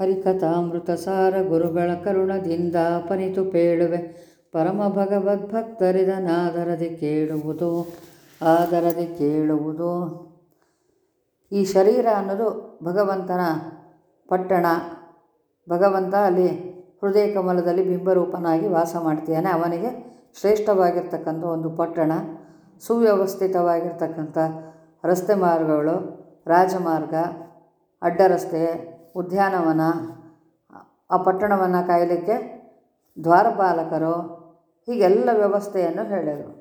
ಹರಿಕಥಾಮೃತ ಸಾರ ಗುರುಗಳ ಕರುಣದಿಂದ ಪನಿತು ಪೇಳುವೆ. ಪರಮ ಭಗವದ್ಭಕ್ತರಿದನಾದರದಿ ಕೇಳುವುದು, ಆದರದಿ ಕೇಳುವುದು. ಈ ಶರೀರ ಅನ್ನೋದು ಭಗವಂತನ ಪಟ್ಟಣ. ಭಗವಂತ ಅಲ್ಲಿ ಹೃದಯ ಕಮಲದಲ್ಲಿ ಬಿಂಬರೂಪನಾಗಿ ವಾಸ ಮಾಡ್ತಿದ್ದಾನೆ. ಅವನಿಗೆ ಶ್ರೇಷ್ಠವಾಗಿರ್ತಕ್ಕಂಥ ಒಂದು ಪಟ್ಟಣ, ಸುವ್ಯವಸ್ಥಿತವಾಗಿರ್ತಕ್ಕಂಥ ರಸ್ತೆ ಮಾರ್ಗಗಳು, ರಾಜಮಾರ್ಗ, ಅಡ್ಡ ರಸ್ತೆ ಉದ್ಯಾನವನ, ಆ ಪಟ್ಟಣವನ್ನು ಕಾಯಲಿಕ್ಕೆ ದ್ವಾರಪಾಲಕರು ಹೀಗೆಲ್ಲ ವ್ಯವಸ್ಥೆಯನ್ನು ಹೇಳಿದರು.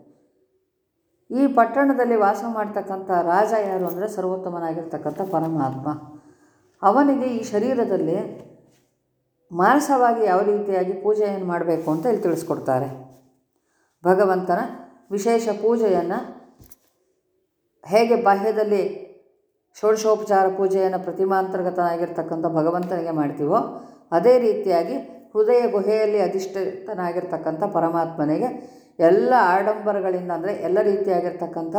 ಈ ಪಟ್ಟಣದಲ್ಲಿ ವಾಸ ಮಾಡ್ತಕ್ಕಂಥ ರಾಜ ಯಾರು ಅಂದರೆ ಸರ್ವೋತ್ತಮನಾಗಿರ್ತಕ್ಕಂಥ ಪರಮಾತ್ಮ. ಅವನಿಗೆ ಈ ಶರೀರದಲ್ಲಿ ಮಾನಸವಾಗಿ ಯಾವ ರೀತಿಯಾಗಿ ಪೂಜೆಯನ್ನು ಮಾಡಬೇಕು ಅಂತ ಇಲ್ಲಿ ತಿಳಿಸ್ಕೊಡ್ತಾರೆ. ಭಗವಂತನ ವಿಶೇಷ ಪೂಜೆಯನ್ನು ಹೇಗೆ ಬಾಹ್ಯದಲ್ಲಿ ಷೋಡಶೋಪಚಾರ ಪೂಜೆಯನ್ನು ಪ್ರತಿಮಾಂತರ್ಗತನಾಗಿರ್ತಕ್ಕಂಥ ಭಗವಂತನಿಗೆ ಮಾಡ್ತೀವೋ, ಅದೇ ರೀತಿಯಾಗಿ ಹೃದಯ ಗುಹೆಯಲ್ಲಿ ಅಧಿಷ್ಠಿತನಾಗಿರ್ತಕ್ಕಂಥ ಪರಮಾತ್ಮನಿಗೆ ಎಲ್ಲ ಆಡಂಬರಗಳಿಂದ ಅಂದರೆ ಎಲ್ಲ ರೀತಿಯಾಗಿರ್ತಕ್ಕಂಥ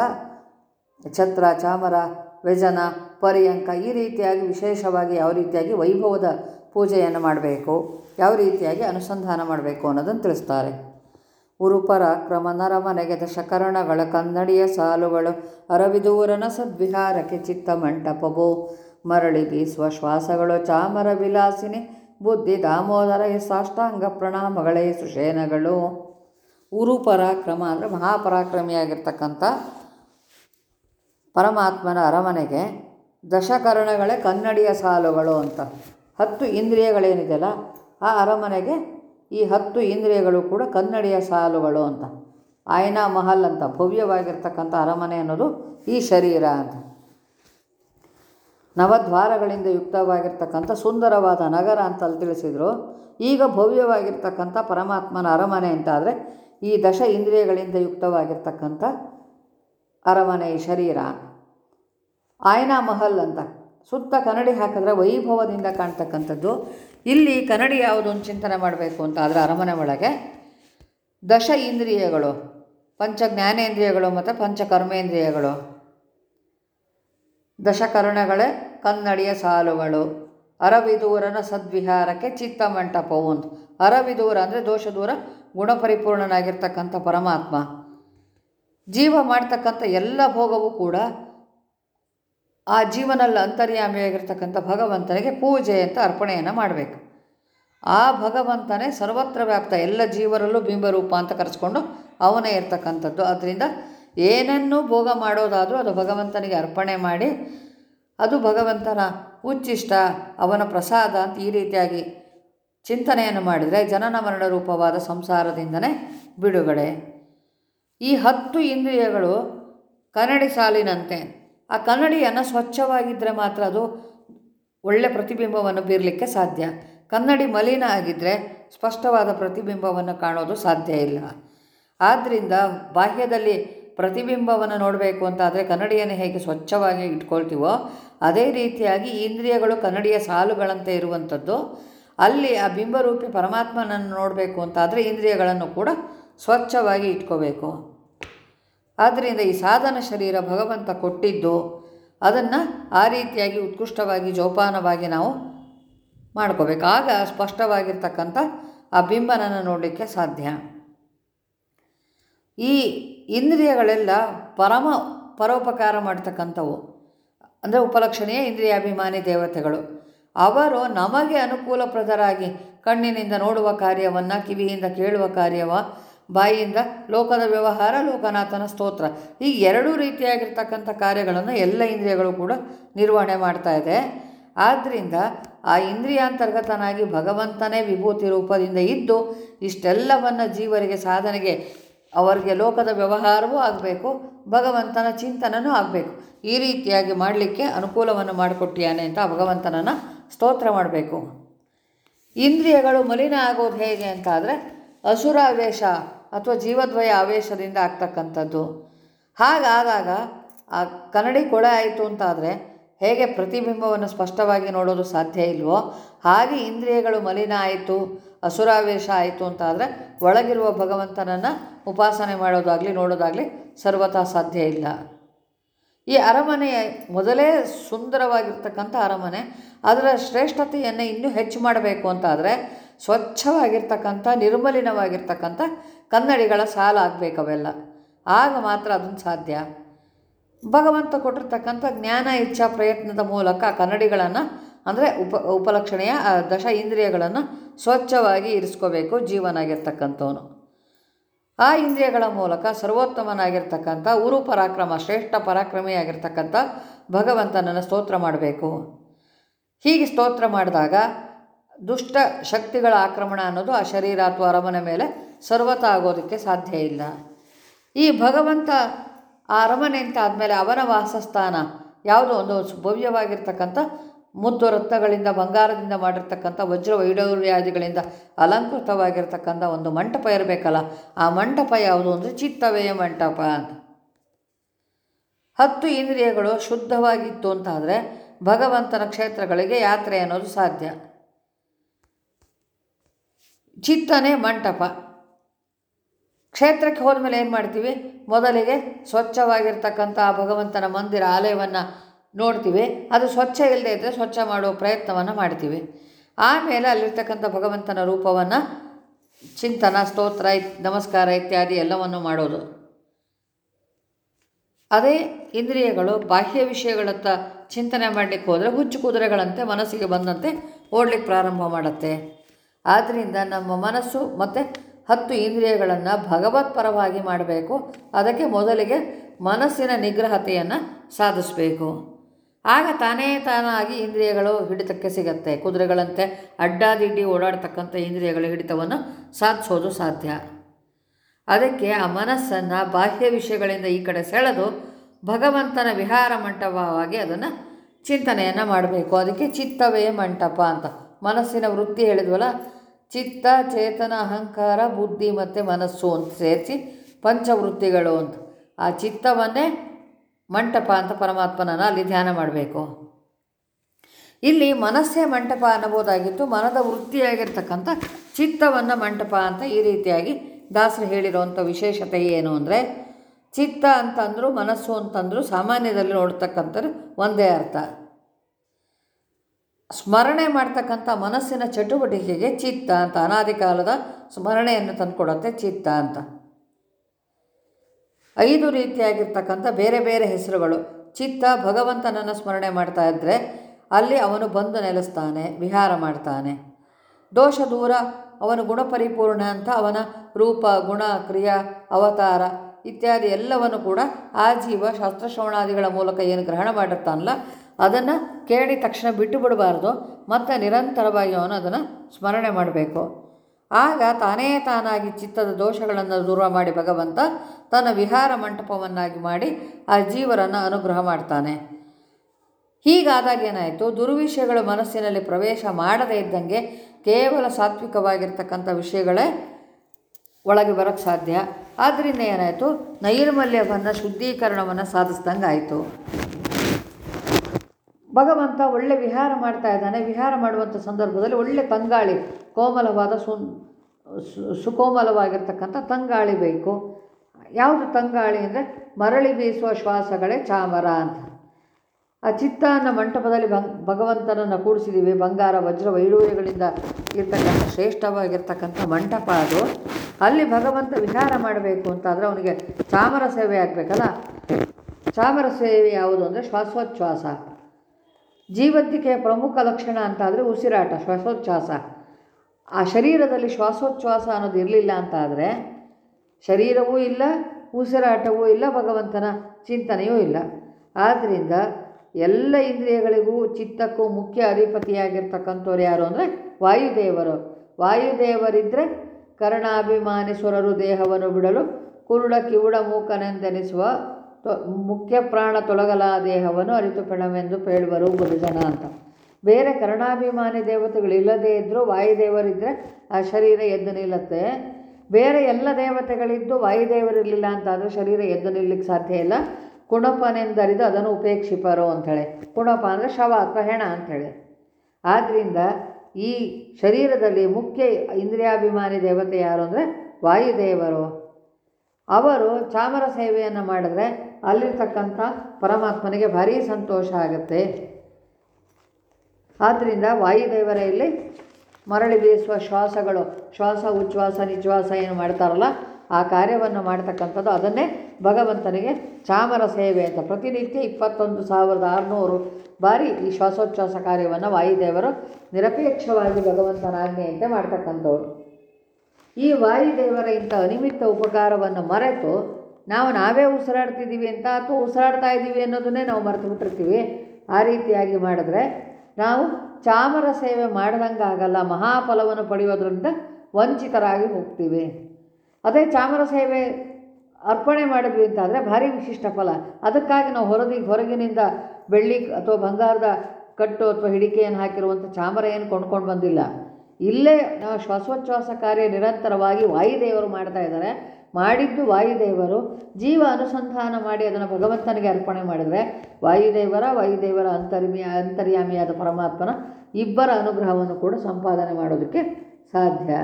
ಛತ್ರ, ಚಾಮರ, ವ್ಯಜನ, ಪರ್ಯಂಕ ಈ ರೀತಿಯಾಗಿ ವಿಶೇಷವಾಗಿ ಯಾವ ರೀತಿಯಾಗಿ ವೈಭವದ ಪೂಜೆಯನ್ನು ಮಾಡಬೇಕು, ಯಾವ ರೀತಿಯಾಗಿ ಅನುಸಂಧಾನ ಮಾಡಬೇಕು ಅನ್ನೋದನ್ನು ತಿಳಿಸ್ತಾರೆ. ಉರುಪರಾಕ್ರಮ ಮನೆಗೆ ದಶಕರಣಗಳ ಕನ್ನಡಿಯ ಸಾಲುಗಳು ಅರವಿದೂರನ ಸದ್ವಿಹಾರಕ್ಕೆ ಚಿತ್ತ ಮಂಟಪವು ಮರಳಿ ಬೀಸುವ ಶ್ವಾಸಗಳು ಚಾಮರ ವಿಲಾಸಿನಿ, ಬುದ್ಧಿ ದಾಮೋದರ ಸಾಷ್ಟಾಂಗ ಪ್ರಣಾಮಗಳೇ ಸುಷೇನಗಳು. ಉರು ಪರಾಕ್ರಮ ಅಂದರೆ ಮಹಾಪರಾಕ್ರಮಿಯಾಗಿರ್ತಕ್ಕಂಥ ಪರಮಾತ್ಮನ ಅರಮನೆಗೆ ದಶಕರಣಗಳೇ ಕನ್ನಡಿಯ ಸಾಲುಗಳು ಅಂತ. ಹತ್ತು ಇಂದ್ರಿಯಗಳೇನಿದೆಯಲ್ಲ, ಆ ಅರಮನೆಗೆ ಈ ಹತ್ತು ಇಂದ್ರಿಯಗಳು ಕೂಡ ಕನ್ನಡಿಯ ಸಾಲುಗಳು ಅಂತ. ಆಯ್ನಾ ಮಹಲ್ ಅಂತ, ಭವ್ಯವಾಗಿರ್ತಕ್ಕಂಥ ಅರಮನೆ ಅನ್ನೋದು ಈ ಶರೀರ ಅಂತ. ನವದ್ವಾರಗಳಿಂದ ಯುಕ್ತವಾಗಿರ್ತಕ್ಕಂಥ ಸುಂದರವಾದ ನಗರ ಅಂತ ಅಲ್ಲಿ ತಿಳಿಸಿದರು. ಈಗ ಭವ್ಯವಾಗಿರ್ತಕ್ಕಂಥ ಪರಮಾತ್ಮನ ಅರಮನೆ ಅಂತಾದರೆ ಈ ದಶ ಇಂದ್ರಿಯಗಳಿಂದ ಯುಕ್ತವಾಗಿರ್ತಕ್ಕಂಥ ಅರಮನೆ, ಈ ಶರೀರ. ಆಯ್ನಾ ಮಹಲ್ ಅಂತ. ಸುತ್ತ ಕನ್ನಡಿ ಹಾಕಿದ್ರೆ ವೈಭವದಿಂದ ಕಾಣ್ತಕ್ಕಂಥದ್ದು. ಇಲ್ಲಿ ಕನ್ನಡಿ ಯಾವುದೊಂದು ಚಿಂತನೆ ಮಾಡಬೇಕು ಅಂತ ಆದರೆ ಅರಮನೆ ಒಳಗೆ ದಶ ಇಂದ್ರಿಯಗಳು, ಪಂಚ ಜ್ಞಾನೇಂದ್ರಿಯಗಳು ಮತ್ತು ಪಂಚ ಕರ್ಮೇಂದ್ರಿಯಗಳು. ದಶಕರ್ಣಗಳೇ ಕನ್ನಡಿಯ ಸಾಲುಗಳು. ಅರವಿದೂರನ ಸದ್ವಿಹಾರಕ್ಕೆ ಚಿತ್ತಮಂಟಪವು ಅಂತ. ಅರವಿದೂರ ಅಂದರೆ ದೋಷ ದೂರ ಗುಣಪರಿಪೂರ್ಣನಾಗಿರ್ತಕ್ಕಂಥ ಪರಮಾತ್ಮ. ಜೀವ ಮಾಡ್ತಕ್ಕಂಥ ಎಲ್ಲ ಭೋಗವೂ ಕೂಡ ಆ ಜೀವನಲ್ಲಿ ಅಂತರ್ಯಾಮಿಯಾಗಿರ್ತಕ್ಕಂಥ ಭಗವಂತನಿಗೆ ಪೂಜೆ ಅಂತ ಅರ್ಪಣೆಯನ್ನು ಮಾಡಬೇಕು. ಆ ಭಗವಂತನೇ ಸರ್ವತ್ರ ವ್ಯಾಪ್ತ ಎಲ್ಲ ಜೀವರಲ್ಲೂ ಬಿಂಬರೂಪ ಅಂತ ಕರೆಸ್ಕೊಂಡು ಅವನೇ ಇರ್ತಕ್ಕಂಥದ್ದು. ಅದರಿಂದ ಏನನ್ನೂ ಭೋಗ ಮಾಡೋದಾದರೂ ಅದು ಭಗವಂತನಿಗೆ ಅರ್ಪಣೆ ಮಾಡಿ, ಅದು ಭಗವಂತನ ಉಚ್ಚಿಷ್ಟ, ಅವನ ಪ್ರಸಾದ ಅಂತ ಈ ರೀತಿಯಾಗಿ ಚಿಂತನೆಯನ್ನು ಮಾಡಿದರೆ ಜನನ ಮರಣ ರೂಪವಾದ ಸಂಸಾರದಿಂದನೇ ಬಿಡುಗಡೆ. ಈ ಹತ್ತು ಇಂದ್ರಿಯಗಳು ಕನ್ನಡಿ ಸಾಲಿನಂತೆ ಆ ಕನ್ನಡಿಯನ್ನು ಸ್ವಚ್ಛವಾಗಿದ್ದರೆ ಮಾತ್ರ ಅದು ಒಳ್ಳೆ ಪ್ರತಿಬಿಂಬವನ್ನು ಬೀರಲಿಕ್ಕೆ ಸಾಧ್ಯ. ಕನ್ನಡಿ ಮಲಿನ ಆಗಿದ್ದರೆ ಸ್ಪಷ್ಟವಾದ ಪ್ರತಿಬಿಂಬವನ್ನು ಕಾಣೋದು ಸಾಧ್ಯ ಇಲ್ಲ. ಆದ್ದರಿಂದ ಬಾಹ್ಯದಲ್ಲಿ ಪ್ರತಿಬಿಂಬವನ್ನು ನೋಡಬೇಕು ಅಂತಾದರೆ ಕನ್ನಡಿಯನ್ನು ಹೇಗೆ ಸ್ವಚ್ಛವಾಗಿ ಇಟ್ಕೊಳ್ತೀವೋ ಅದೇ ರೀತಿಯಾಗಿ ಇಂದ್ರಿಯಗಳು ಕನ್ನಡಿಯ ಸಾಲುಗಳಂತೆ ಇರುವಂಥದ್ದು. ಅಲ್ಲಿ ಆ ಬಿಂಬರೂಪಿ ಪರಮಾತ್ಮನನ್ನು ನೋಡಬೇಕು ಅಂತಾದರೆ ಇಂದ್ರಿಯಗಳನ್ನು ಕೂಡ ಸ್ವಚ್ಛವಾಗಿ ಇಟ್ಕೋಬೇಕು. ಆದ್ದರಿಂದ ಈ ಸಾಧನ ಶರೀರ ಭಗವಂತ ಕೊಟ್ಟಿದ್ದು ಅದನ್ನು ಆ ರೀತಿಯಾಗಿ ಉತ್ಕೃಷ್ಟವಾಗಿ ಜೋಪಾನವಾಗಿ ನಾವು ಮಾಡ್ಕೋಬೇಕು. ಆಗ ಸ್ಪಷ್ಟವಾಗಿರ್ತಕ್ಕಂಥ ಆ ಬಿಂಬನನ್ನು ನೋಡಲಿಕ್ಕೆ ಸಾಧ್ಯ. ಈ ಇಂದ್ರಿಯಗಳೆಲ್ಲ ಪರಮ ಪರೋಪಕಾರ ಮಾಡ್ತಕ್ಕಂಥವು. ಅಂದರೆ ಉಪಲಕ್ಷಣೀಯ ಇಂದ್ರಿಯಾಭಿಮಾನಿ ದೇವತೆಗಳು. ಅವರು ನಮಗೆ ಅನುಕೂಲಪ್ರದರಾಗಿ ಕಣ್ಣಿನಿಂದ ನೋಡುವ ಕಾರ್ಯವನ್ನು ಕಿವಿಯಿಂದ ಕೇಳುವ ಕಾರ್ಯವ ಬಾಯಿಯಿಂದ ಲೋಕದ ವ್ಯವಹಾರ, ಲೋಕನಾಥನ ಸ್ತೋತ್ರ. ಈ ಎರಡೂ ರೀತಿಯಾಗಿರ್ತಕ್ಕಂಥ ಕಾರ್ಯಗಳನ್ನು ಎಲ್ಲ ಇಂದ್ರಿಯಗಳು ಕೂಡ ನಿರ್ವಹಣೆ ಮಾಡ್ತಾ ಇದೆ. ಆದ್ದರಿಂದ ಆ ಇಂದ್ರಿಯಾಂತರ್ಗತನಾಗಿ ಭಗವಂತನೇ ವಿಭೂತಿ ರೂಪದಿಂದ ಇದ್ದು ಇಷ್ಟೆಲ್ಲವನ್ನು ಜೀವರಿಗೆ, ಸಾಧನೆಗೆ, ಅವರಿಗೆ ಲೋಕದ ವ್ಯವಹಾರವೂ ಆಗಬೇಕು, ಭಗವಂತನ ಚಿಂತನೂ ಆಗಬೇಕು. ಈ ರೀತಿಯಾಗಿ ಮಾಡಲಿಕ್ಕೆ ಅನುಕೂಲವನ್ನು ಮಾಡಿಕೊಟ್ಟಿಯಾನೆ ಅಂತ ಭಗವಂತನನ್ನು ಸ್ತೋತ್ರ ಮಾಡಬೇಕು. ಇಂದ್ರಿಯಗಳು ಮಲಿನ ಆಗೋದು ಹೇಗೆ ಅಂತಾದರೆ ಅಸುರಾವೇಶ. ಅಥವಾ ಜೀವದ್ವಯ ಆವೇಶದಿಂದ ಆಗ್ತಕ್ಕಂಥದ್ದು. ಹಾಗಾದಾಗ, ಆ ಕನ್ನಡಿ ಕೊಳೆ ಆಯಿತು ಅಂತಾದರೆ ಹೇಗೆ ಪ್ರತಿಬಿಂಬವನ್ನು ಸ್ಪಷ್ಟವಾಗಿ ನೋಡೋದು ಸಾಧ್ಯ ಇಲ್ವೋ, ಹಾಗೆ ಇಂದ್ರಿಯಗಳು ಮಲಿನ ಆಯಿತು, ಅಸುರಾವೇಶ ಆಯಿತು ಅಂತಾದರೆ ಒಳಗಿರುವ ಭಗವಂತನನ್ನು ಉಪಾಸನೆ ಮಾಡೋದಾಗಲಿ, ನೋಡೋದಾಗಲಿ ಸರ್ವತಾ ಸಾಧ್ಯ ಇಲ್ಲ. ಈ ಅರಮನೆಯ ಮೊದಲೇ ಸುಂದರವಾಗಿರ್ತಕ್ಕಂಥ ಅರಮನೆ, ಅದರ ಶ್ರೇಷ್ಠತೆಯನ್ನು ಇನ್ನೂ ಹೆಚ್ಚು ಮಾಡಬೇಕು ಅಂತಾದರೆ ಸ್ವಚ್ಛವಾಗಿರ್ತಕ್ಕಂಥ, ನಿರ್ಮಲಿನವಾಗಿರ್ತಕ್ಕಂಥ ಕನ್ನಡಿಗಳ ಸಾಲ ಆಗಬೇಕು ಅವೆಲ್ಲ. ಆಗ ಮಾತ್ರ ಅದನ್ನು ಸಾಧ್ಯ. ಭಗವಂತ ಕೊಟ್ಟಿರ್ತಕ್ಕಂಥ ಜ್ಞಾನ, ಇಚ್ಛಾ, ಪ್ರಯತ್ನದ ಮೂಲಕ ಕನ್ನಡಿಗಳನ್ನು ಅಂದರೆ ಉಪ, ಉಪಲಕ್ಷಣೆಯ ದಶ ಇಂದ್ರಿಯಗಳನ್ನು ಸ್ವಚ್ಛವಾಗಿ ಇರಿಸ್ಕೋಬೇಕು ಜೀವನಾಗಿರ್ತಕ್ಕಂಥವನು. ಆ ಇಂದ್ರಿಯಗಳ ಮೂಲಕ ಸರ್ವೋತ್ತಮನಾಗಿರ್ತಕ್ಕಂಥ ಉರು ಪರಾಕ್ರಮ ಶ್ರೇಷ್ಠ ಪರಾಕ್ರಮಿಯಾಗಿರ್ತಕ್ಕಂಥ ಭಗವಂತನನ್ನು ಸ್ತೋತ್ರ ಮಾಡಬೇಕು. ಹೀಗೆ ಸ್ತೋತ್ರ ಮಾಡಿದಾಗ ದುಷ್ಟ ಶಕ್ತಿಗಳ ಆಕ್ರಮಣ ಅನ್ನೋದು ಆ ಶರೀರ ಅಥವಾ ಅರಮನ ಮೇಲೆ ಸರ್ವತ ಆಗೋದಕ್ಕೆ ಸಾಧ್ಯ ಇಲ್ಲ. ಈ ಭಗವಂತ ಆ ಅರಮನೆ ಅಂತ ಆದಮೇಲೆ ಅವನ ವಾಸಸ್ಥಾನ ಯಾವುದೋ ಒಂದು ಭವ್ಯವಾಗಿರ್ತಕ್ಕಂಥ ಮುದ್ದು ರತ್ನಗಳಿಂದ, ಬಂಗಾರದಿಂದ ಮಾಡಿರ್ತಕ್ಕಂಥ, ವಜ್ರ ವೈಡೂರ್ಯಾದಿಗಳಿಂದ ಅಲಂಕೃತವಾಗಿರ್ತಕ್ಕಂಥ ಒಂದು ಮಂಟಪ ಇರಬೇಕಲ್ಲ, ಆ ಮಂಟಪ ಯಾವುದು ಅಂದರೆ ಚಿತ್ತವೇ ಮಂಟಪ ಅಂತ. ಹತ್ತು ಇಂದ್ರಿಯಗಳು ಶುದ್ಧವಾಗಿತ್ತು ಅಂತಾದರೆ ಭಗವಂತನ ಕ್ಷೇತ್ರಗಳಿಗೆ ಯಾತ್ರೆ ಅನ್ನೋದು ಸಾಧ್ಯ. ಚಿತ್ತನೇ ಮಂಟಪ. ಕ್ಷೇತ್ರಕ್ಕೆ ಹೋದ್ಮೇಲೆ ಏನು ಮಾಡ್ತೀವಿ? ಮೊದಲಿಗೆ ಸ್ವಚ್ಛವಾಗಿರ್ತಕ್ಕಂಥ ಆ ಭಗವಂತನ ಮಂದಿರ ಆಲಯವನ್ನು ನೋಡ್ತೀವಿ. ಅದು ಸ್ವಚ್ಛ ಇಲ್ಲದೆ ಇದ್ದರೆ ಸ್ವಚ್ಛ ಮಾಡುವ ಪ್ರಯತ್ನವನ್ನು ಮಾಡ್ತೀವಿ. ಆಮೇಲೆ ಅಲ್ಲಿರ್ತಕ್ಕಂಥ ಭಗವಂತನ ರೂಪವನ್ನು ಚಿಂತನ, ಸ್ತೋತ್ರ ನಮಸ್ಕಾರ ಇತ್ಯಾದಿ ಎಲ್ಲವನ್ನು ಮಾಡೋದು. ಅದೇ ಇಂದ್ರಿಯಗಳು ಬಾಹ್ಯ ವಿಷಯಗಳತ್ತ ಚಿಂತನೆ ಮಾಡಲಿಕ್ಕೆ ಹೋದರೆ ಹುಚ್ಚು ಕುದುರೆಗಳಂತೆ ಮನಸ್ಸಿಗೆ ಬಂದಂತೆ ಓಡಲಿಕ್ಕೆ ಪ್ರಾರಂಭ ಮಾಡುತ್ತೆ. ಆದ್ದರಿಂದ ನಮ್ಮ ಮನಸ್ಸು ಮತ್ತು ಹತ್ತು ಇಂದ್ರಿಯಗಳನ್ನು ಭಗವತ್ ಪರವಾಗಿ ಮಾಡಬೇಕು. ಅದಕ್ಕೆ ಮೊದಲಿಗೆ ಮನಸ್ಸಿನ ನಿಗ್ರಹತೆಯನ್ನು ಸಾಧಿಸಬೇಕು. ಆಗ ತಾನೇ ತಾನಾಗಿ ಇಂದ್ರಿಯಗಳು ಹಿಡಿತಕ್ಕೆ ಸಿಗತ್ತೆ. ಕುದುರೆಗಳಂತೆ ಅಡ್ಡಾದಿಡ್ಡಿ ಓಡಾಡ್ತಕ್ಕಂಥ ಇಂದ್ರಿಯಗಳ ಹಿಡಿತವನ್ನು ಸಾಧಿಸೋದು ಸಾಧ್ಯ. ಅದಕ್ಕೆ ಆ ಮನಸ್ಸನ್ನು ಬಾಹ್ಯ ವಿಷಯಗಳಿಂದ ಈ ಕಡೆ ಸೆಳೆದು ಭಗವಂತನ ವಿಹಾರ ಮಂಟಪವಾಗಿ ಅದನ್ನು ಚಿಂತನೆಯನ್ನು ಮಾಡಬೇಕು. ಅದಕ್ಕೆ ಚಿತ್ತವೇ ಮಂಟಪ ಅಂತ. ಮನಸ್ಸಿನ ವೃತ್ತಿ ಹೇಳಿದ್ವಲ್ಲ, ಚಿತ್ತ, ಚೇತನ, ಅಹಂಕಾರ, ಬುದ್ಧಿ ಮತ್ತು ಮನಸ್ಸು ಅಂತ ಸೇರಿಸಿ ಪಂಚವೃತ್ತಿಗಳು ಅಂತ. ಆ ಚಿತ್ತವನ್ನೇ ಮಂಟಪ ಅಂತ ಪರಮಾತ್ಮನನ್ನು ಅಲ್ಲಿ ಧ್ಯಾನ ಮಾಡಬೇಕು. ಇಲ್ಲಿ ಮನಸ್ಸೇ ಮಂಟಪ ಅನ್ನಬೋದಾಗಿತ್ತು ಮನದ ವೃತ್ತಿಯಾಗಿರ್ತಕ್ಕಂಥ ಚಿತ್ತವನ್ನು ಮಂಟಪ ಅಂತ ಈ ರೀತಿಯಾಗಿ ದಾಸರು ಹೇಳಿರುವಂಥ ವಿಶೇಷತೆ ಏನು ಅಂದರೆ, ಚಿತ್ತ ಅಂತಂದರೂ ಮನಸ್ಸು ಅಂತಂದರೂ ಸಾಮಾನ್ಯದಲ್ಲಿ ನೋಡ್ತಕ್ಕಂಥದ್ದು ಒಂದೇ ಅರ್ಥ. ಸ್ಮರಣೆ ಮಾಡ್ತಕ್ಕಂಥ ಮನಸ್ಸಿನ ಚಟುವಟಿಕೆಗೆ ಚಿತ್ತ ಅಂತ, ಅನಾದಿ ಕಾಲದ ಸ್ಮರಣೆಯನ್ನು ತಂದುಕೊಡತ್ತೆ ಚಿತ್ತ ಅಂತ. ಐದು ರೀತಿಯಾಗಿರ್ತಕ್ಕಂಥ ಬೇರೆ ಬೇರೆ ಹೆಸರುಗಳು. ಚಿತ್ತ ಭಗವಂತನನ್ನು ಸ್ಮರಣೆ ಮಾಡ್ತಾ ಇದ್ದರೆ ಅಲ್ಲಿ ಅವನು ಬಂದು ನೆಲೆಸ್ತಾನೆ, ವಿಹಾರ ಮಾಡ್ತಾನೆ. ದೋಷ ದೂರ, ಅವನು ಗುಣಪರಿಪೂರ್ಣ ಅಂತ ಅವನ ರೂಪ, ಗುಣ, ಕ್ರಿಯಾ, ಅವತಾರ ಇತ್ಯಾದಿ ಎಲ್ಲವನ್ನು ಕೂಡ ಆ ಜೀವ ಶಾಸ್ತ್ರಶ್ರವಣಾದಿಗಳ ಮೂಲಕ ಏನು ಗ್ರಹಣ ಮಾಡಿರ್ತಾನಲ್ಲ, ಅದನ್ನು ಕೇಳಿ ತಕ್ಷಣ ಬಿಟ್ಟು ಬಿಡಬಾರ್ದು, ಮತ್ತು ನಿರಂತರವಾಗಿ ಅವನು ಅದನ್ನು ಸ್ಮರಣೆ ಮಾಡಬೇಕು. ಆಗ ತಾನೇ ತಾನಾಗಿ ಚಿತ್ತದ ದೋಷಗಳನ್ನು ದೂರ ಮಾಡಿ ಭಗವಂತ ತನ್ನ ವಿಹಾರ ಮಂಟಪವನ್ನಾಗಿ ಮಾಡಿ ಆ ಜೀವರನ್ನು ಅನುಗ್ರಹ ಮಾಡ್ತಾನೆ. ಹೀಗಾದಾಗ ಏನಾಯಿತು? ದುರ್ವಿಷಯಗಳು ಮನಸ್ಸಿನಲ್ಲಿ ಪ್ರವೇಶ ಮಾಡದೇ ಇದ್ದಂಗೆ ಕೇವಲ ಸಾತ್ವಿಕವಾಗಿರ್ತಕ್ಕಂಥ ವಿಷಯಗಳೇ ಒಳಗೆ ಬರೋಕ್ಕೆ ಸಾಧ್ಯ. ಆದ್ದರಿಂದ ಏನಾಯಿತು? ನೈರ್ಮಲ್ಯವನ್ನು ಶುದ್ಧೀಕರಣವನ್ನು ಸಾಧಿಸ್ದಂಗೆ ಆಯಿತು ಭಗವಂತ ಒಳ್ಳೆ ವಿಹಾರ ಮಾಡ್ತಾ ಇದ್ದಾನೆ. ವಿಹಾರ ಮಾಡುವಂಥ ಸಂದರ್ಭದಲ್ಲಿ ಒಳ್ಳೆ ತಂಗಾಳಿ, ಕೋಮಲವಾದ ಸು ಸುಕೋಮಲವಾಗಿರ್ತಕ್ಕಂಥ ತಂಗಾಳಿ ಬೇಕು. ಯಾವುದು ತಂಗಾಳಿ ಅಂದರೆ ಮರಳಿ ಬೀಸುವ ಶ್ವಾಸಗಳೇ ಚಾಮರ ಅಂತ. ಆ ಚಿತ್ತ ಅನ್ನೋ ಮಂಟಪದಲ್ಲಿ ಬಂಗ್ ಭಗವಂತನನ್ನು ಕೂಡಿಸಿದ್ದೀವಿ ಬಂಗಾರ, ವಜ್ರ ವೈಡೂರ್ಯಗಳಿಂದ ಇರ್ತಕ್ಕಂಥ ಶ್ರೇಷ್ಠವಾಗಿರ್ತಕ್ಕಂಥ ಮಂಟಪ ಅದು. ಅಲ್ಲಿ ಭಗವಂತ ವಿಹಾರ ಮಾಡಬೇಕು ಅಂತಾದರೆ ಅವನಿಗೆ ಚಾಮರ ಸೇವೆ ಆಗಬೇಕಲ್ಲ. ಚಾಮರ ಸೇವೆ ಯಾವುದು ಅಂದರೆ ಶ್ವಾಸೋಚ್ಛ್ವಾಸ. ಜೀವಂತಿಕೆಯ ಪ್ರಮುಖ ಲಕ್ಷಣ ಅಂತಾದರೆ ಉಸಿರಾಟ ಶ್ವಾಸೋಚ್ಛ್ವಾಸ ಆ ಶರೀರದಲ್ಲಿ ಶ್ವಾಸೋಚ್ಛ್ವಾಸ ಅನ್ನೋದು ಇರಲಿಲ್ಲ ಅಂತಾದರೆ ಶರೀರವೂ ಇಲ್ಲ, ಉಸಿರಾಟವೂ ಇಲ್ಲ, ಭಗವಂತನ ಚಿಂತನೆಯೂ ಇಲ್ಲ. ಆದ್ದರಿಂದ ಎಲ್ಲ ಇಂದ್ರಿಯಗಳಿಗೂ ಚಿತ್ತಕ್ಕೂ ಮುಖ್ಯ ಅಧಿಪತಿಯಾಗಿರ್ತಕ್ಕಂಥವ್ರು ಯಾರು ಅಂದರೆ ವಾಯುದೇವರು. ವಾಯುದೇವರಿದ್ದರೆ ಕರ್ಣಾಭಿಮಾನಿಸುರರು ದೇಹವನ್ನು ಬಿಡಲು ಕುರುಡ ಕಿವುಡ ಮೂಕನೆಂದೆನಿಸುವ ತೊ, ಮುಖ್ಯ ಪ್ರಾಣ ತೊಲಗಲ ದೇಹವನ್ನು ಅರಿತು ಪೆಣವೆಂದು ಪೇಳುವರು ಗುರುಜನ ಅಂತ. ಬೇರೆ ಕರ್ಣಾಭಿಮಾನಿ ದೇವತೆಗಳಿಲ್ಲದೇ ಇದ್ದರೂ ವಾಯುದೇವರಿದ್ದರೆ ಆ ಶರೀರ ಎದ್ದು ನಿಲ್ಲತ್ತೆ. ಬೇರೆ ಎಲ್ಲ ದೇವತೆಗಳಿದ್ದು ವಾಯುದೇವರಿರಲಿಲ್ಲ ಅಂತಾದರೆ ಶರೀರ ಎದ್ದು ನಿಲ್ಲಕ್ಕೆ ಸಾಧ್ಯ ಇಲ್ಲ. ಕುಣಪನೆಂದರಿದು ಅದನ್ನು ಉಪೇಕ್ಷಿಪರು ಅಂಥೇಳಿ ಕುಣಪ ಅಂದರೆ ಶವ ಅಥವಾ ಹೆಣ ಅಂಥೇಳಿ ಆದ್ದರಿಂದ ಈ ಶರೀರದಲ್ಲಿ ಮುಖ್ಯ ಇಂದ್ರಿಯಾಭಿಮಾನಿ ದೇವತೆ ಯಾರು ಅಂದರೆ ವಾಯುದೇವರು. ಅವರು ಚಾಮರ ಸೇವೆಯನ್ನು ಮಾಡಿದ್ರೆ ಅಲ್ಲಿರ್ತಕ್ಕಂಥ ಪರಮಾತ್ಮನಿಗೆ ಭಾರಿ ಸಂತೋಷ ಆಗುತ್ತೆ. ಆದ್ದರಿಂದ ವಾಯುದೇವರ ಇಲ್ಲಿ ಮರಳಿ ಬೀಸುವ ಶ್ವಾಸಗಳು, ಶ್ವಾಸ, ಉಚ್ಛ್ವಾಸ, ನಿಜ್ವಾಸ ಏನು ಮಾಡ್ತಾರಲ್ಲ, ಆ ಕಾರ್ಯವನ್ನು ಮಾಡ್ತಕ್ಕಂಥದ್ದು ಅದನ್ನೇ ಭಗವಂತನಿಗೆ ಚಾಮರ ಸೇವೆ ಅಂತ. ಪ್ರತಿನಿತ್ಯ ಇಪ್ಪತ್ತೊಂದು ಸಾವಿರದ ಆರುನೂರು ಬಾರಿ ಈ ಶ್ವಾಸೋಚ್ಛ್ವಾಸ ಕಾರ್ಯವನ್ನು ವಾಯುದೇವರು ನಿರಪೇಕ್ಷವಾಗಿ ಭಗವಂತನ ಆಜ್ಞೆಯಂತೆ ಮಾಡ್ತಕ್ಕಂಥವ್ರು. ಈ ವಾಯುದೇವರ ಇಂಥ ಅನಿಮಿತ್ತ ಉಪಕಾರವನ್ನು ಮರೆತು ನಾವು ನಾವೇ ಉಸಿರಾಡ್ತಿದ್ದೀವಿ ಅಂತ ಅಥವಾ ಉಸಿರಾಡ್ತಾ ಇದ್ದೀವಿ ಅನ್ನೋದನ್ನೇ ನಾವು ಮರೆತು ಬಿಟ್ಟಿರ್ತೀವಿ. ಆ ರೀತಿಯಾಗಿ ಮಾಡಿದ್ರೆ ನಾವು ಚಾಮರ ಸೇವೆ ಮಾಡಿದಂಗೆ ಆಗಲ್ಲ, ಮಹಾಫಲವನ್ನು ಪಡೆಯೋದ್ರಿಂದ ವಂಚಿತರಾಗಿ ಹೋಗ್ತೀವಿ. ಅದೇ ಚಾಮರ ಸೇವೆ ಅರ್ಪಣೆ ಮಾಡಿದ್ವಿ ಅಂತಾದರೆ ಭಾರಿ ವಿಶಿಷ್ಟ ಫಲ. ಅದಕ್ಕಾಗಿ ನಾವು ಹೊರದಿ, ಹೊರಗಿನಿಂದ ಬೆಳ್ಳಿ ಅಥವಾ ಬಂಗಾರದ ಕಟ್ಟು ಅಥವಾ ಹಿಡಿಕೆಯನ್ನು ಹಾಕಿರುವಂಥ ಚಾಮರ ಏನು ಕೊಂಡ್ಕೊಂಡು ಬಂದಿಲ್ಲ. ಇಲ್ಲೇ ನಾವು ಶ್ವಾಸೋಚ್ಛ್ವಾಸ ಕಾರ್ಯ ನಿರಂತರವಾಗಿ ವಾಯುದೇವರು ಮಾಡ್ತಾ ಇದ್ದಾರೆ. ಮಾಡಿದ್ದು ವಾಯುದೇವರು. ಜೀವ ಅನುಸಂಧಾನ ಮಾಡಿ ಅದನ್ನು ಭಗವಂತನಿಗೆ ಅರ್ಪಣೆ ಮಾಡಿದರೆ ವಾಯುದೇವರ ವಾಯುದೇವರ ಅಂತರ್ಮಿ, ಅಂತರ್ಯಾಮಿಯಾದ ಪರಮಾತ್ಮನ ಇಬ್ಬರ ಅನುಗ್ರಹವನ್ನು ಕೂಡ ಸಂಪಾದನೆ ಮಾಡೋದಕ್ಕೆ ಸಾಧ್ಯ.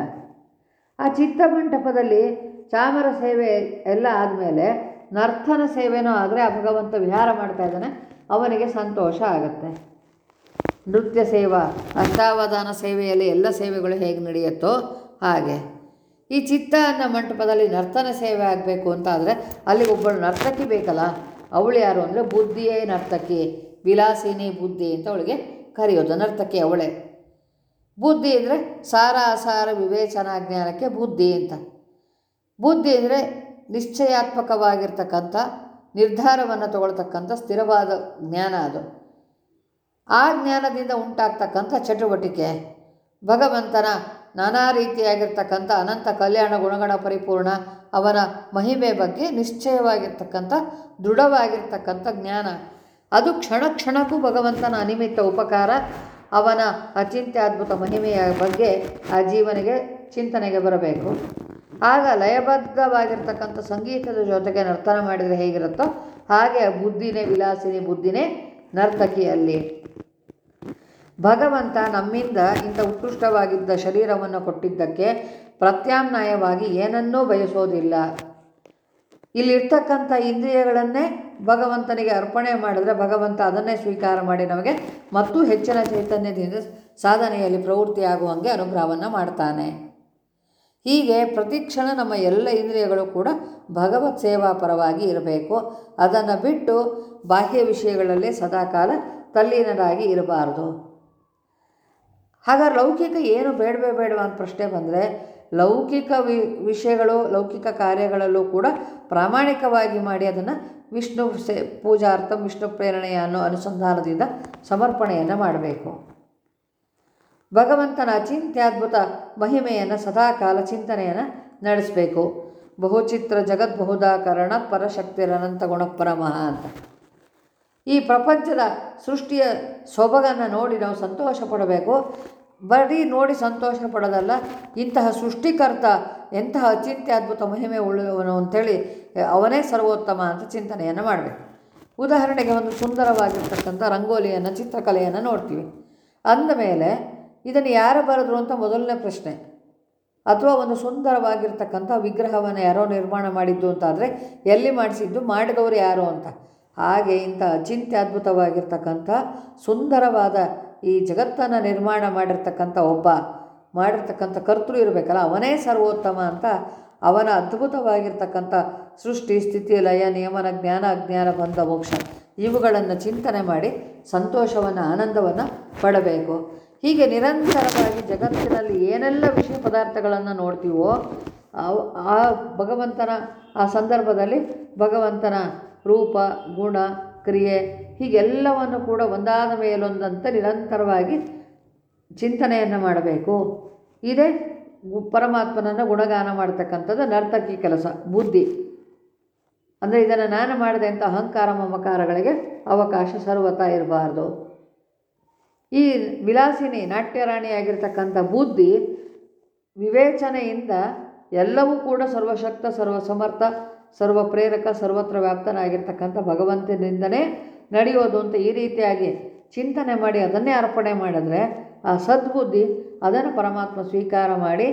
ಆ ಚಿತ್ತಮಂಟಪದಲ್ಲಿ ಚಾಮರ ಸೇವೆ ಎಲ್ಲ ಆದಮೇಲೆ ನರ್ತನ ಸೇವೆನೂ ಆದರೆ ಆ ಭಗವಂತ ವಿಹಾರ ಮಾಡ್ತಾ ಇದ್ದಾನೆ. ಅವನಿಗೆ ಸಂತೋಷ ಆಗುತ್ತೆ. ನೃತ್ಯ ಸೇವಾ, ಅಷ್ಟಾವಧಾನ ಸೇವೆಯಲ್ಲಿ ಎಲ್ಲ ಸೇವೆಗಳು ಹೇಗೆ ನಡೆಯುತ್ತೋ ಹಾಗೆ. ಈ ಚಿತ್ತ ಅನ್ನೋ ಮಂಟಪದಲ್ಲಿ ನರ್ತನ ಸೇವೆ ಆಗಬೇಕು ಅಂತ ಆದರೆ ಅಲ್ಲಿ ಒಬ್ಬಳು ನರ್ತಕಿ ಬೇಕಲ್ಲ? ಅವಳು ಯಾರು ಅಂದರೆ ಬುದ್ಧಿಯೇ ನರ್ತಕಿ. ವಿಲಾಸಿನಿ ಬುದ್ಧಿ ಅಂತ ಅವಳಿಗೆ ಕರೆಯೋದು. ನರ್ತಕಿ ಅವಳೇ. ಬುದ್ಧಿ ಅಂದರೆ ಸಾರ ಅಸಾರ ವಿವೇಚನಾ ಜ್ಞಾನಕ್ಕೆ ಬುದ್ಧಿ ಅಂತ. ಬುದ್ಧಿ ಅಂದರೆ ನಿಶ್ಚಯಾತ್ಮಕವಾಗಿರ್ತಕ್ಕಂಥ, ನಿರ್ಧಾರವನ್ನು ತಗೊಳ್ತಕ್ಕಂಥ ಸ್ಥಿರವಾದ ಜ್ಞಾನ ಅದು. ಆ ಜ್ಞಾನದಿಂದ ಉಂಟಾಗ್ತಕ್ಕಂಥ ಚಟುವಟಿಕೆ. ಭಗವಂತನ ನಾನಾ ರೀತಿಯಾಗಿರ್ತಕ್ಕಂಥ ಅನಂತ ಕಲ್ಯಾಣ ಗುಣಗಣ ಪರಿಪೂರ್ಣ ಅವನ ಮಹಿಮೆ ಬಗ್ಗೆ ನಿಶ್ಚಯವಾಗಿರ್ತಕ್ಕಂಥ ದೃಢವಾಗಿರ್ತಕ್ಕಂಥ ಜ್ಞಾನ. ಅದು ಕ್ಷಣ ಕ್ಷಣಕ್ಕೂ ಭಗವಂತನ ಅನಿಮಿತ್ತ ಉಪಕಾರ. ಅವನ ಅಚಿಂತ್ಯದ್ಭುತ ಮಹಿಮೆಯ ಬಗ್ಗೆ ಆ ಜೀವನಿಗೆ ಚಿಂತನೆಗೆ ಬರಬೇಕು. ಆಗ ಲಯಬದ್ಧವಾಗಿರ್ತಕ್ಕಂಥ ಸಂಗೀತದ ಜೊತೆಗೆ ನರ್ತನ ಮಾಡಿದರೆ ಹೇಗಿರುತ್ತೋ ಹಾಗೆ ಬುದ್ಧಿನೇ, ವಿಲಾಸಿನಿ ಬುದ್ಧಿನೇ ನರ್ತಕಿಯಲ್ಲಿ. ಭಗವಂತ ನಮ್ಮಿಂದ ಇಂಥ ಉತ್ಕೃಷ್ಟವಾಗಿದ್ದ ಶರೀರವನ್ನು ಕೊಟ್ಟಿದ್ದಕ್ಕೆ ಪ್ರತ್ಯಾಮ್ನಾಯವಾಗಿ ಏನನ್ನೂ ಬಯಸೋದಿಲ್ಲ. ಇಲ್ಲಿರ್ತಕ್ಕಂಥ ಇಂದ್ರಿಯಗಳನ್ನೇ ಭಗವಂತನಿಗೆ ಅರ್ಪಣೆ ಮಾಡಿದ್ರೆ ಭಗವಂತ ಅದನ್ನೇ ಸ್ವೀಕಾರ ಮಾಡಿ ನಮಗೆ ಮತ್ತು ಹೆಚ್ಚಿನ ಚೈತನ್ಯದಿಂದ ಸಾಧನೆಯಲ್ಲಿ ಪ್ರವೃತ್ತಿಯಾಗುವಂಗೆ ಅನುಗ್ರಹವನ್ನು ಮಾಡ್ತಾನೆ. ಹೀಗೆ ಪ್ರತಿಕ್ಷಣ ನಮ್ಮ ಎಲ್ಲ ಇಂದ್ರಿಯಗಳು ಕೂಡ ಭಗವತ್ ಸೇವಾ ಪರವಾಗಿ ಇರಬೇಕು. ಅದನ್ನು ಬಿಟ್ಟು ಬಾಹ್ಯ ವಿಷಯಗಳಲ್ಲಿ ಸದಾಕಾಲ ತಲ್ಲೀನರಾಗಿ ಇರಬಾರ್ದು. ಹಾಗಾದ್ರೆ ಲೌಕಿಕ ಏನು ಬೇಡವೇ ಬೇಡವ ಅಂತ ಪ್ರಶ್ನೆ ಬಂದರೆ, ಲೌಕಿಕ ವಿ, ವಿಷಯಗಳು, ಲೌಕಿಕ ಕಾರ್ಯಗಳಲ್ಲೂ ಕೂಡ ಪ್ರಾಮಾಣಿಕವಾಗಿ ಮಾಡಿ ಅದನ್ನು ವಿಷ್ಣು ಸೇ ಪೂಜಾರ್ಥ ವಿಷ್ಣು ಪ್ರೇರಣೆಯ ಅನ್ನೋ ಅನುಸಂಧಾನದಿಂದ ಸಮರ್ಪಣೆಯನ್ನು ಮಾಡಬೇಕು. ಭಗವಂತನ ಅಚಿಂತ್ಯದ್ಭುತ ಮಹಿಮೆಯನ್ನು ಸದಾಕಾಲ ಚಿಂತನೆಯನ್ನು ನಡೆಸಬೇಕು. ಬಹುಚಿತ್ರ ಜಗದ್ಬಹುದಾಕರಣ ಪರಶಕ್ತಿರನಂತ ಗುಣಪರಮಃ ಅಂತ. ಈ ಪ್ರಪಂಚದ ಸೃಷ್ಟಿಯ ಸೊಬಗನ್ನು ನೋಡಿ ನಾವು ಸಂತೋಷ ಪಡಬೇಕು. ಬರೀ ನೋಡಿ ಸಂತೋಷ ಪಡೋದಲ್ಲ, ಇಂತಹ ಸೃಷ್ಟಿಕರ್ತ, ಎಂತಹ ಅಚಿಂತ್ಯ, ಅದ್ಭುತ, ಮಹಿಮೆ ಉಳ್ಳವನು ಅಂಥೇಳಿ ಅವನೇ ಸರ್ವೋತ್ತಮ ಅಂತ ಚಿಂತನೆಯನ್ನು ಮಾಡಬೇಕು. ಉದಾಹರಣೆಗೆ ಒಂದು ಸುಂದರವಾಗಿರ್ತಕ್ಕಂಥ ರಂಗೋಲಿಯನ್ನು, ಚಿತ್ರಕಲೆಯನ್ನು ನೋಡ್ತೀವಿ. ಅಂದಮೇಲೆ ಇದನ್ನು ಯಾರು ಬರೆದ್ರು ಅಂತ ಮೊದಲನೇ ಪ್ರಶ್ನೆ. ಅಥವಾ ಒಂದು ಸುಂದರವಾಗಿರ್ತಕ್ಕಂಥ ವಿಗ್ರಹವನ್ನು ಯಾರೋ ನಿರ್ಮಾಣ ಮಾಡಿದ್ದು ಅಂತಾದರೆ ಎಲ್ಲಿ ಮಾಡಿಸಿದ್ದು, ಮಾಡಿದವರು ಯಾರು ಅಂತ. ಹಾಗೆ ಇಂಥ ಅಚಿಂತ್ಯ ಅದ್ಭುತವಾಗಿರ್ತಕ್ಕಂಥ ಸುಂದರವಾದ ಈ ಜಗತ್ತನ್ನು ನಿರ್ಮಾಣ ಮಾಡಿರ್ತಕ್ಕಂಥ ಒಬ್ಬ, ಮಾಡಿರ್ತಕ್ಕಂಥ ಕರ್ತೃ ಇರಬೇಕಲ್ಲ, ಅವನೇ ಸರ್ವೋತ್ತಮ ಅಂತ ಅವನ ಅದ್ಭುತವಾಗಿರ್ತಕ್ಕಂಥ ಸೃಷ್ಟಿ, ಸ್ಥಿತಿ, ಲಯ, ನಿಯಮನ ಜ್ಞಾನ, ಅಜ್ಞಾನ, ಬಂಧ, ಮೋಕ್ಷ ಇವುಗಳನ್ನು ಚಿಂತನೆ ಮಾಡಿ ಸಂತೋಷವನ್ನು, ಆನಂದವನ್ನು ಪಡಬೇಕು. ಹೀಗೆ ನಿರಂತರವಾಗಿ ಜಗತ್ತಿನಲ್ಲಿ ಏನೆಲ್ಲ ವಿಷಯ ಪದಾರ್ಥಗಳನ್ನು ನೋಡ್ತೀವೋ ಆ ಭಗವಂತನ, ಆ ಸಂದರ್ಭದಲ್ಲಿ ಭಗವಂತನ ರೂಪ, ಗುಣ, ಕ್ರಿಯೆ ಹೀಗೆಲ್ಲವನ್ನು ಕೂಡ ಒಂದಾದ ಮೇಲೊಂದಂತೆ ನಿರಂತರವಾಗಿ ಚಿಂತನೆಯನ್ನು ಮಾಡಬೇಕು. ಇದೇ ಪರಮಾತ್ಮನನ್ನು ಗುಣಗಾನ ಮಾಡ್ತಕ್ಕಂಥದ್ದು ನರ್ತಕಿ ಕೆಲಸ, ಬುದ್ಧಿ. ಅಂದರೆ ಇದನ್ನು ನಾನು ಮಾಡಿದೆ ಅಂತ ಅಹಂಕಾರ ಮಮಕಾರಗಳಿಗೆ ಅವಕಾಶ ಸರ್ವತ ಇರಬಾರ್ದು. ಈ ವಿಲಾಸಿನಿ, ನಾಟ್ಯರಾಣಿಯಾಗಿರ್ತಕ್ಕಂಥ ಬುದ್ಧಿ ವಿವೇಚನೆಯಿಂದ ಎಲ್ಲವೂ ಕೂಡ ಸರ್ವಶಕ್ತ ಸರ್ವ ಸಮರ್ಥ ಸರ್ವ ಪ್ರೇರಕ, ಸರ್ವತ್ರ ವ್ಯಾಪ್ತನಾಗಿರ್ತಕ್ಕಂಥ ಭಗವಂತನಿಂದನೇ ನಡೆಯೋದು ಅಂತ ಈ ರೀತಿಯಾಗಿ ಚಿಂತನೆ ಮಾಡಿ ಅದನ್ನೇ ಅರ್ಪಣೆ ಮಾಡಿದ್ರೆ ಆ ಸದ್ಬುದ್ಧಿ ಅದನ್ನು ಪರಮಾತ್ಮ ಸ್ವೀಕಾರ ಮಾಡಿ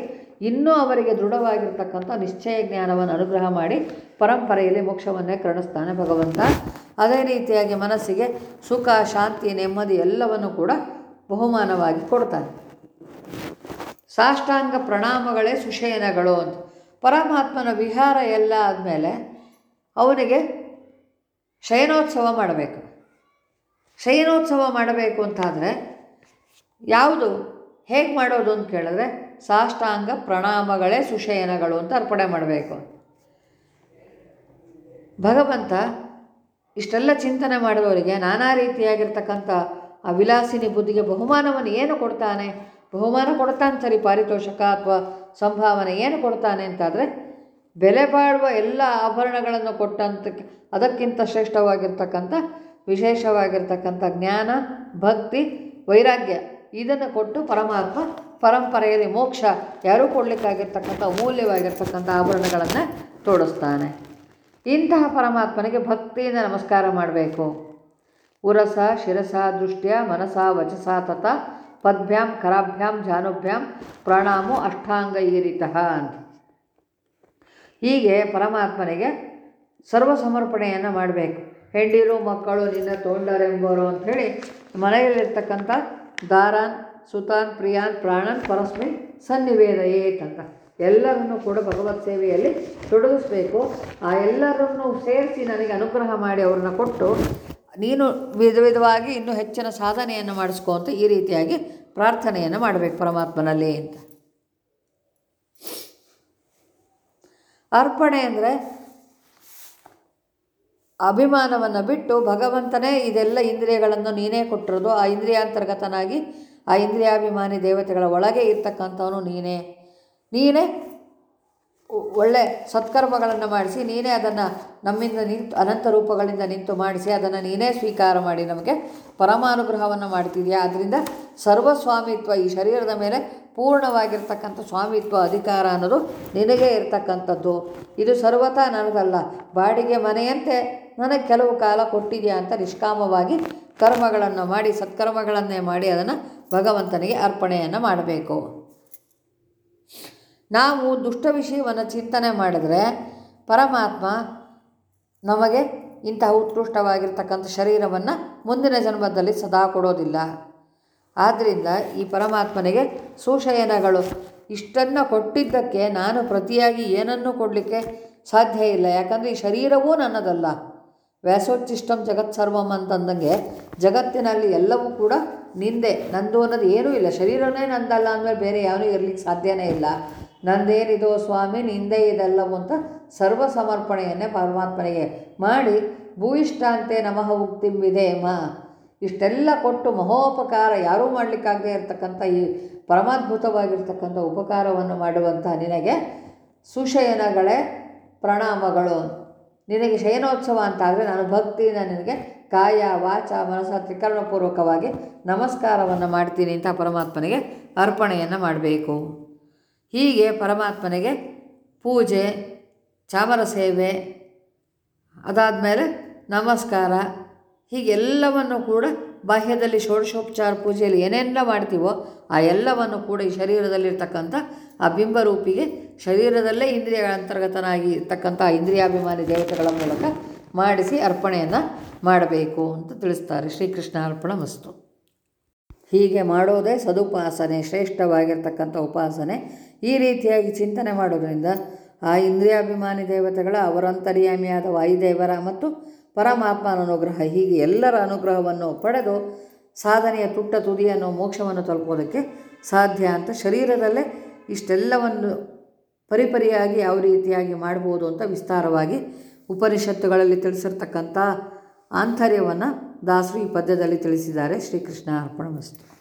ಇನ್ನೂ ಅವರಿಗೆ ದೃಢವಾಗಿರ್ತಕ್ಕಂಥ ನಿಶ್ಚಯ ಜ್ಞಾನವನ್ನು ಅನುಗ್ರಹ ಮಾಡಿ ಪರಂಪರೆಯಲ್ಲಿ ಮೋಕ್ಷವನ್ನೇ ಕರುಣಿಸ್ತಾನೆ ಭಗವಂತ. ಅದೇ ರೀತಿಯಾಗಿ ಮನಸ್ಸಿಗೆ ಸುಖ, ಶಾಂತಿ, ನೆಮ್ಮದಿ ಎಲ್ಲವನ್ನು ಕೂಡ ಬಹುಮಾನವಾಗಿ ಕೊಡ್ತಾನೆ. ಸಾಷ್ಟಾಂಗ ಪ್ರಣಾಮಗಳೇ ಸುಶಯನಗಳು ಅಂತ. ಪರಮಾತ್ಮನ ವಿಹಾರ ಎಲ್ಲ ಆದಮೇಲೆ ಅವನಿಗೆ ಶಯನೋತ್ಸವ ಮಾಡಬೇಕು. ಶಯನೋತ್ಸವ ಮಾಡಬೇಕು ಅಂತಾದರೆ ಯಾವುದು? ಹೇಗೆ ಮಾಡೋದು ಅಂತ ಕೇಳಿದ್ರೆ ಸಾಷ್ಟಾಂಗ ಪ್ರಣಾಮಗಳೇ ಸುಶಯನಗಳು ಅಂತ ಅರ್ಪಣೆ ಮಾಡಬೇಕು. ಭಗವಂತ ಇಷ್ಟೆಲ್ಲ ಚಿಂತನೆ ಮಾಡಿದವರಿಗೆ ನಾನಾ ರೀತಿಯಾಗಿರ್ತಕ್ಕಂಥ ಆ ವಿಲಾಸಿನಿ ಬುದ್ಧಿಗೆ ಬಹುಮಾನವನ್ನು ಏನು ಕೊಡ್ತಾನೆ? ಬಹುಮಾನ ಕೊಡ್ತಾನೆ ಸರಿ ಪಾರಿತೋಷಕ ಅಥವಾ ಸಂಭಾವನೆ ಏನು ಕೊಡ್ತಾನೆ ಅಂತಾದರೆ, ಬೆಲೆ ಬಾಳುವ ಎಲ್ಲ ಆಭರಣಗಳನ್ನು ಕೊಟ್ಟಂತ, ಅದಕ್ಕಿಂತ ಶ್ರೇಷ್ಠವಾಗಿರ್ತಕ್ಕಂಥ, ವಿಶೇಷವಾಗಿರ್ತಕ್ಕಂಥ ಜ್ಞಾನ, ಭಕ್ತಿ, ವೈರಾಗ್ಯ, ಇದನ್ನು ಕೊಟ್ಟು ಪರಮಾತ್ಮ ಪರಂಪರೆಯಲ್ಲಿ ಮೋಕ್ಷ ಯಾರೂ ಕೊಡಲಿಕ್ಕಾಗಿರ್ತಕ್ಕಂಥ ಅಮೂಲ್ಯವಾಗಿರ್ತಕ್ಕಂಥ ಆಭರಣಗಳನ್ನು ತೋಡಿಸ್ತಾನೆ. ಇಂತಹ ಪರಮಾತ್ಮನಿಗೆ ಭಕ್ತಿಯಿಂದ ನಮಸ್ಕಾರ ಮಾಡಬೇಕು. ಉರಸ, ಶಿರಸ, ದೃಷ್ಟ್ಯ, ಮನಸ, ವಚಸ, ತತ ಪದ್ಭ್ಯಾಂ ಕರಾಭ್ಯಾಂ ಜಾನುಭ್ಯಾಂ ಪ್ರಾಣಾಮು ಅಷ್ಟಾಂಗ ಈರಿತಃ ಅಂತ. ಹೀಗೆ ಪರಮಾತ್ಮನಿಗೆ ಸರ್ವ ಸಮರ್ಪಣೆಯನ್ನು ಮಾಡಬೇಕು. ಹೆಂಡಿರು, ಮಕ್ಕಳು, ನಿನ್ನ ತೋಂಡರೆಂಬೋರು ಅಂಥೇಳಿ ಮನೆಯಲ್ಲಿರ್ತಕ್ಕಂಥ ದಾರಾನ್, ಸುತಾನ್, ಪ್ರಿಯಾನ್, ಪ್ರಾಣನ್, ಪರಸ್ಮಿ ಸನ್ನಿವೇದಯೇತ್ ಅಂತ. ಎಲ್ಲರನ್ನೂ ಕೂಡ ಭಗವತ್ ಸೇವೆಯಲ್ಲಿ ತೊಡಗಿಸ್ಬೇಕು. ಆ ಎಲ್ಲರನ್ನೂ ಸೇರಿಸಿ ನನಗೆ ಅನುಗ್ರಹ ಮಾಡಿ ಅವ್ರನ್ನ ಕೊಟ್ಟು ನೀನು ವಿಧ ವಿಧವಾಗಿ ಇನ್ನೂ ಹೆಚ್ಚಿನ ಸಾಧನೆಯನ್ನು ಮಾಡಿಸ್ಕೊ ಅಂತ ಈ ರೀತಿಯಾಗಿ ಪ್ರಾರ್ಥನೆಯನ್ನು ಮಾಡಬೇಕು ಪರಮಾತ್ಮನಲ್ಲಿ ಅಂತ. ಅರ್ಪಣೆ ಅಂದರೆ ಅಭಿಮಾನವನ್ನು ಬಿಟ್ಟು ಭಗವಂತನೇ ಇದೆಲ್ಲ ಇಂದ್ರಿಯಗಳನ್ನು ನೀನೇ ಕೊಟ್ಟಿರೋದು. ಆ ಇಂದ್ರಿಯಾಂತರ್ಗತನಾಗಿ, ಆ ಇಂದ್ರಿಯಾಭಿಮಾನಿ ದೇವತೆಗಳ ಒಳಗೆ ಇರ್ತಕ್ಕಂಥವನು ನೀನೇ. ನೀನೇ ಒಳ್ಳೆ ಸತ್ಕರ್ಮಗಳನ್ನು ಮಾಡಿಸಿ, ನೀನೇ ಅದನ್ನು ನಮ್ಮಿಂದ ನಿಂತು, ಅನಂತ ರೂಪಗಳಿಂದ ನಿಂತು ಮಾಡಿಸಿ, ಅದನ್ನು ನೀನೇ ಸ್ವೀಕಾರ ಮಾಡಿ ನಮಗೆ ಪರಮಾನುಗ್ರಹವನ್ನು ಮಾಡ್ತಿದೆಯಾ? ಆದ್ದರಿಂದ ಸರ್ವಸ್ವಾಮಿತ್ವ, ಈ ಶರೀರದ ಮೇಲೆ ಪೂರ್ಣವಾಗಿರ್ತಕ್ಕಂಥ ಸ್ವಾಮಿತ್ವ, ಅಧಿಕಾರ ಅನ್ನೋದು ನಿನಗೇ ಇರ್ತಕ್ಕಂಥದ್ದು. ಇದು ಸರ್ವತಾ ನನಗಲ್ಲ ಬಾಡಿಗೆ ಮನೆಯಂತೆ ನನಗೆ ಕೆಲವು ಕಾಲ ಕೊಟ್ಟಿದೆಯಾ ಅಂತ ನಿಷ್ಕಾಮವಾಗಿ ಕರ್ಮಗಳನ್ನು ಮಾಡಿ, ಸತ್ಕರ್ಮಗಳನ್ನೇ ಮಾಡಿ ಅದನ್ನು ಭಗವಂತನಿಗೆ ಅರ್ಪಣೆಯನ್ನು ಮಾಡಬೇಕು. ನಾವು ದುಷ್ಟ ವಿಷಯವನ್ನು ಚಿಂತನೆ ಮಾಡಿದರೆ ಪರಮಾತ್ಮ ನಮಗೆ ಇಂತಹ ಉತ್ಕೃಷ್ಟವಾಗಿರ್ತಕ್ಕಂಥ ಶರೀರವನ್ನು ಮುಂದಿನ ಜನ್ಮದಲ್ಲಿ ಸದಾ ಕೊಡೋದಿಲ್ಲ. ಆದ್ದರಿಂದ ಈ ಪರಮಾತ್ಮನಿಗೆ ಸುಶಯನಗಳು, ಇಷ್ಟನ್ನು ಕೊಟ್ಟಿದ್ದಕ್ಕೆ ನಾನು ಪ್ರತಿಯಾಗಿ ಏನನ್ನೂ ಕೊಡಲಿಕ್ಕೆ ಸಾಧ್ಯ ಇಲ್ಲ. ಯಾಕಂದರೆ ಈ ಶರೀರವೂ ನನ್ನದಲ್ಲ. ವ್ಯಾಸೋಚ್ಚಿಷ್ಟಂ ಜಗತ್ ಸರ್ವಂ ಅಂತಂದಂಗೆ ಜಗತ್ತಿನಲ್ಲಿ ಎಲ್ಲವೂ ಕೂಡ ನಿಂದೆ. ನಂದು ಅನ್ನೋದು ಏನೂ ಇಲ್ಲ. ಶರೀರನೇ ನಂದಲ್ಲ ಅಂದಮೇಲೆ ಬೇರೆ ಯಾವನೂ ಇರಲಿಕ್ಕೆ ಸಾಧ್ಯವೇ ಇಲ್ಲ. ನಂದೇನಿದೋ ಸ್ವಾಮಿ, ನಿಂದೇ ಇದೆಲ್ಲವೂ ಅಂತ ಸರ್ವ ಸಮರ್ಪಣೆಯನ್ನೇ ಪರಮಾತ್ಮನಿಗೆ ಮಾಡಿ, ಭೂಯಿಷ್ಠಾಂತೆ ನಮಃ ಉಕ್ತಿಂಬಿದೆ ಮ ಇಷ್ಟೆಲ್ಲ ಕೊಟ್ಟು ಮಹೋಪಕಾರ ಯಾರೂ ಮಾಡಲಿಕ್ಕಾಗದೇ ಇರತಕ್ಕಂಥ ಈ ಪರಮಾದ್ಭುತವಾಗಿರ್ತಕ್ಕಂಥ ಉಪಕಾರವನ್ನು ಮಾಡುವಂಥ ನಿನಗೆ ಸುಶಯನಗಳೇ ಪ್ರಣಾಮಗಳು. ನಿನಗೆ ಶಯನೋತ್ಸವ ಅಂತ ಆದರೆ ನಾನು ಭಕ್ತಿಯಿಂದ ನಿನಗೆ ಕಾಯ, ವಾಚ ಮನಸ ತ್ರಿಕರಣಪೂರ್ವಕವಾಗಿ ನಮಸ್ಕಾರವನ್ನು ಮಾಡ್ತೀನಿ ಅಂತ ಪರಮಾತ್ಮನಿಗೆ ಅರ್ಪಣೆಯನ್ನು ಮಾಡಬೇಕು. ಹೀಗೆ ಪರಮಾತ್ಮನಿಗೆ ಪೂಜೆ, ಚಾಮರ ಸೇವೆ, ಅದಾದಮೇಲೆ ನಮಸ್ಕಾರ, ಹೀಗೆಲ್ಲವನ್ನು ಕೂಡ ಬಾಹ್ಯದಲ್ಲಿ ಷೋಡಶೋಪಚಾರ ಪೂಜೆಯಲ್ಲಿ ಏನೆಲ್ಲ ಮಾಡ್ತೀವೋ ಆ ಎಲ್ಲವನ್ನು ಕೂಡ ಈ ಶರೀರದಲ್ಲಿರ್ತಕ್ಕಂಥ ಆ ಬಿಂಬರೂಪಿಗೆ ಶರೀರದಲ್ಲೇ ಇಂದ್ರಿಯ ಅಂತರ್ಗತನಾಗಿ ಇರ್ತಕ್ಕಂಥ ಇಂದ್ರಿಯಾಭಿಮಾನಿ ದೇವತೆಗಳ ಮೂಲಕ ಮಾಡಿಸಿ ಅರ್ಪಣೆಯನ್ನು ಮಾಡಬೇಕು ಅಂತ ತಿಳಿಸ್ತಾರೆ. ಶ್ರೀಕೃಷ್ಣ ಅರ್ಪಣ ಮಸ್ತು. ಹೀಗೆ ಮಾಡೋದೇ ಸದುಪಾಸನೆ, ಶ್ರೇಷ್ಠವಾಗಿರ್ತಕ್ಕಂಥ ಉಪಾಸನೆ. ಈ ರೀತಿಯಾಗಿ ಚಿಂತನೆ ಮಾಡೋದರಿಂದ ಆ ಇಂದ್ರಿಯಾಭಿಮಾನಿ ದೇವತೆಗಳ ಅವರಂತರ್ಯಾಮಿಯಾದ ವಾಯುದೇವರ ಮತ್ತು ಪರಮಾತ್ಮನ ಅನುಗ್ರಹ ಹೀಗೆ ಎಲ್ಲರ ಅನುಗ್ರಹವನ್ನು ಪಡೆದು ಸಾಧನೆಯ ತುಟ್ಟ ತುದಿಯನ್ನು ಮೋಕ್ಷವನ್ನು ತಲುಪೋದಕ್ಕೆ ಸಾಧ್ಯ ಅಂತ ಶರೀರದಲ್ಲೇ ಇಷ್ಟೆಲ್ಲವನ್ನು ಪರಿಪರಿಯಾಗಿ ಯಾವ ರೀತಿಯಾಗಿ ಮಾಡ್ಬೋದು ಅಂತ ವಿಸ್ತಾರವಾಗಿ ಉಪನಿಷತ್ತುಗಳಲ್ಲಿ ತಿಳಿಸಿರ್ತಕ್ಕಂಥ ಆಂತರ್ಯವನ್ನು ದಾಸರು ಈ ಪದ್ಯದಲ್ಲಿ ತಿಳಿಸಿದ್ದಾರೆ. ಶ್ರೀಕೃಷ್ಣ ಅರ್ಪಣ ವಸ್ತು